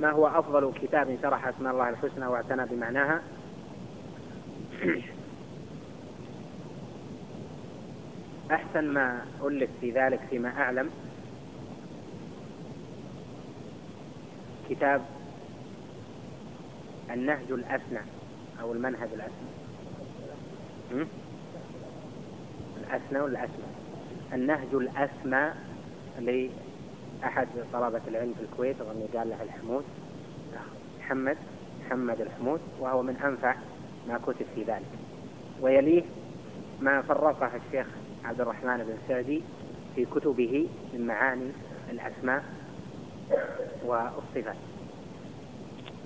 ما هو أفضل كتاب شرح أسماء الله الحسنى واعتنى بمعناها؟ أحسن ما ألف في ذلك فيما أعلم. كتاب النهج الأثنى أو المنهج الأثنى. الأثنى ولا الأثنى النهج الأسمى لأحد طلبة العلم في الكويت أظن قال له الحمود. محمد محمد الحمود وهو من أنفع ما كتب في ذلك. ويليه ما فرقه الشيخ عبد الرحمن بن سعدي في كتبه من معاني الأسماء والصفات.